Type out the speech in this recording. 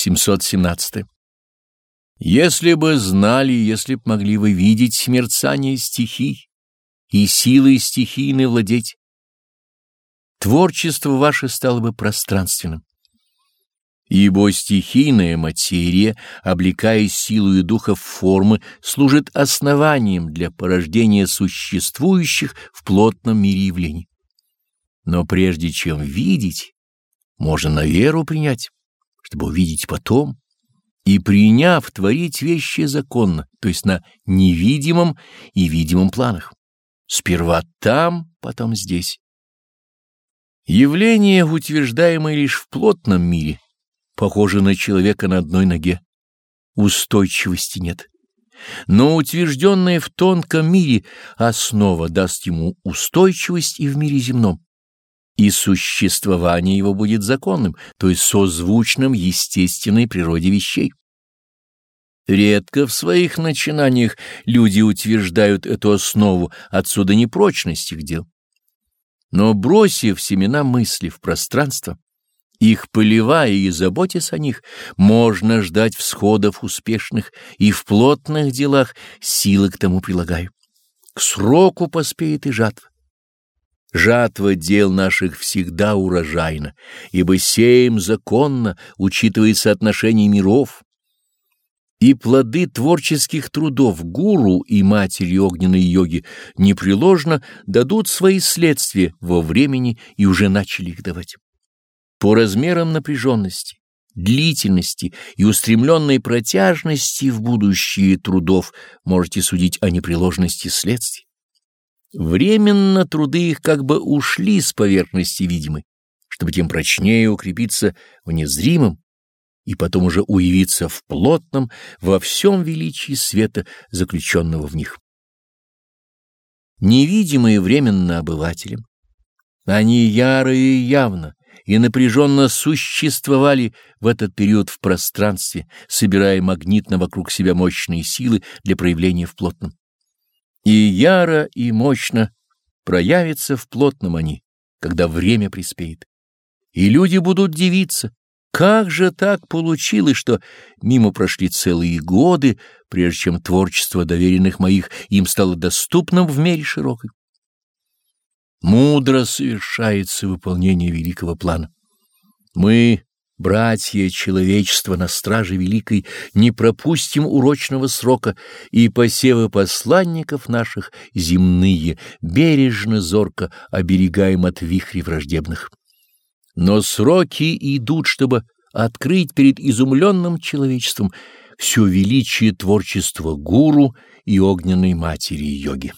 717. Если бы знали, если б могли вы видеть мерцание стихий и силой стихийной владеть, творчество ваше стало бы пространственным. Ибо стихийная материя, облекаясь силою духа в формы, служит основанием для порождения существующих в плотном мире явлений. Но прежде чем видеть, можно на веру принять, чтобы увидеть потом, и, приняв, творить вещи законно, то есть на невидимом и видимом планах. Сперва там, потом здесь. Явление, утверждаемое лишь в плотном мире, похоже на человека на одной ноге. Устойчивости нет. Но утвержденная в тонком мире основа даст ему устойчивость и в мире земном. И существование его будет законным, то есть созвучным естественной природе вещей. Редко в своих начинаниях люди утверждают эту основу, отсюда непрочность их дел. Но бросив семена мысли в пространство, их поливая и заботясь о них, можно ждать всходов успешных и в плотных делах силы к тому прилагаю. К сроку поспеет и жатва. Жатва дел наших всегда урожайна, ибо сеем законно, учитывая соотношение миров. И плоды творческих трудов гуру и матери огненной йоги непреложно дадут свои следствия во времени и уже начали их давать. По размерам напряженности, длительности и устремленной протяжности в будущее трудов можете судить о непреложности следствий. Временно труды их как бы ушли с поверхности видимой, чтобы тем прочнее укрепиться в незримом и потом уже уявиться в плотном, во всем величии света, заключенного в них. Невидимые временно обывателям, они ярые и явно, и напряженно существовали в этот период в пространстве, собирая магнитно вокруг себя мощные силы для проявления в плотном. И яро и мощно проявятся в плотном они, когда время приспеет. И люди будут дивиться, как же так получилось, что мимо прошли целые годы, прежде чем творчество доверенных моих им стало доступным в мере широкой. Мудро совершается выполнение великого плана. Мы, братья человечества на страже великой, не пропустим урочного срока, и посевы посланников наших земные бережно зорко оберегаем от вихрей враждебных. Но сроки идут, чтобы открыть перед изумленным человечеством все величие творчества гуру и огненной матери йоги.